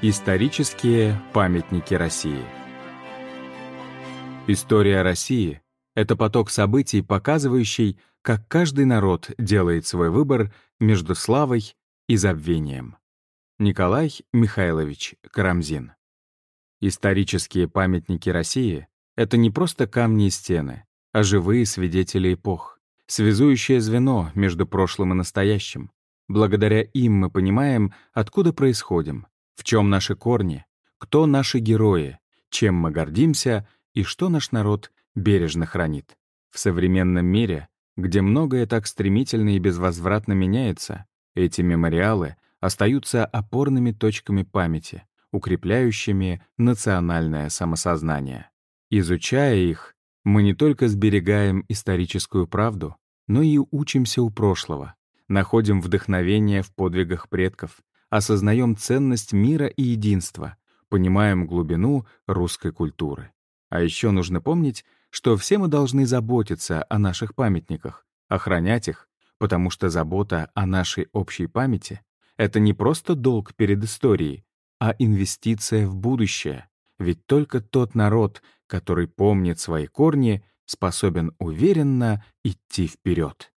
Исторические памятники России История России — это поток событий, показывающий, как каждый народ делает свой выбор между славой и забвением. Николай Михайлович Карамзин Исторические памятники России — это не просто камни и стены, а живые свидетели эпох, связующее звено между прошлым и настоящим. Благодаря им мы понимаем, откуда происходим, в чем наши корни, кто наши герои, чем мы гордимся и что наш народ бережно хранит. В современном мире, где многое так стремительно и безвозвратно меняется, эти мемориалы остаются опорными точками памяти, укрепляющими национальное самосознание. Изучая их, мы не только сберегаем историческую правду, но и учимся у прошлого, находим вдохновение в подвигах предков, осознаем ценность мира и единства, понимаем глубину русской культуры. А еще нужно помнить, что все мы должны заботиться о наших памятниках, охранять их, потому что забота о нашей общей памяти — это не просто долг перед историей, а инвестиция в будущее. Ведь только тот народ, который помнит свои корни, способен уверенно идти вперед.